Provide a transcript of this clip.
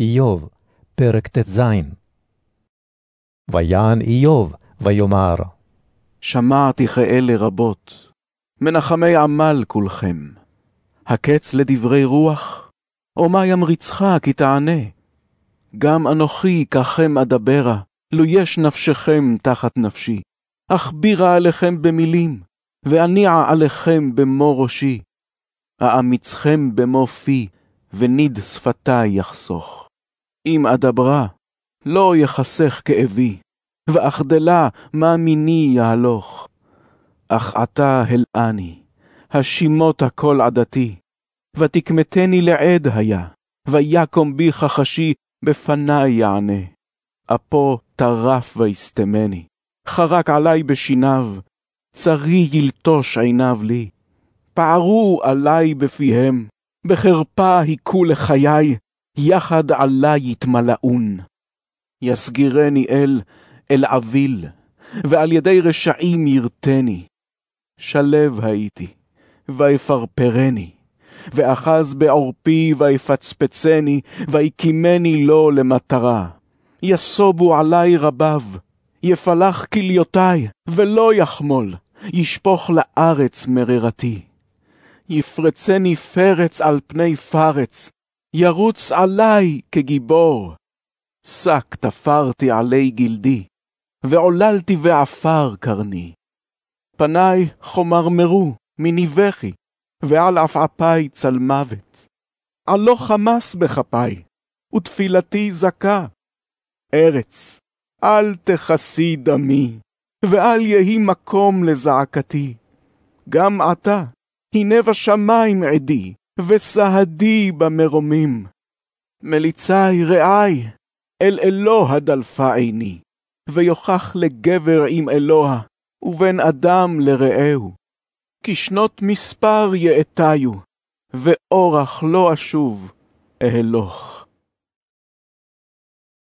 איוב, פרק ט"ז. ויען איוב, ויאמר, שמעתי כאלה רבות, מנחמי עמל כולכם. הקץ לדברי רוח, או מה ימריצך כי תענה? גם אנוכי ככם אדברה, לו יש נפשכם תחת נפשי. אכבירה עליכם במילים, ואניעה עליכם במו ראשי. אאמיצכם במו פי, וניד שפתי יחסוך. אם אדברה, לא יחסך כאבי, ואחדלה מה מיני יהלוך. אך עתה הלאני, השימות הכל עדתי, ותקמתני לעד היה, ויקום בי חחשי, בפני יענה. אפו טרף ויסתמני, חרק עלי בשיניו, צרי ילטוש עיניו לי. פערו עלי בפיהם, בחרפה היכו לחיי, יחד עלי יתמלאון. יסגירני אל, אל עביל, ועל ידי רשעים ירתני. שלב הייתי, ויפרפרני, ואחז בעורפי ויפצפצני, ויקימני לו למטרה. יסובו עלי רבב, יפלח כליותי, ולא יחמול, ישפוך לארץ מררתי. יפרצני פרץ על פני פרץ, ירוץ עלי כגיבור. שק תפרתי עלי גלדי, ועוללתי ועפר קרני. פניי חומרמרו מני בכי, ועל עפעפי צל מוות. עלו חמס בכפי, ותפילתי זכה. ארץ, אל תכסי דמי, ואל יהי מקום לזעקתי. גם עתה, הנה בשמיים עדי, וסהדי במרומים. מליצי רעי, אל אלוה דלפה עיני, ויוכח לגבר עם אלוה, ובן אדם לרעהו. כי שנות מספר יאתיו, ואורח לא אשוב אהלוך.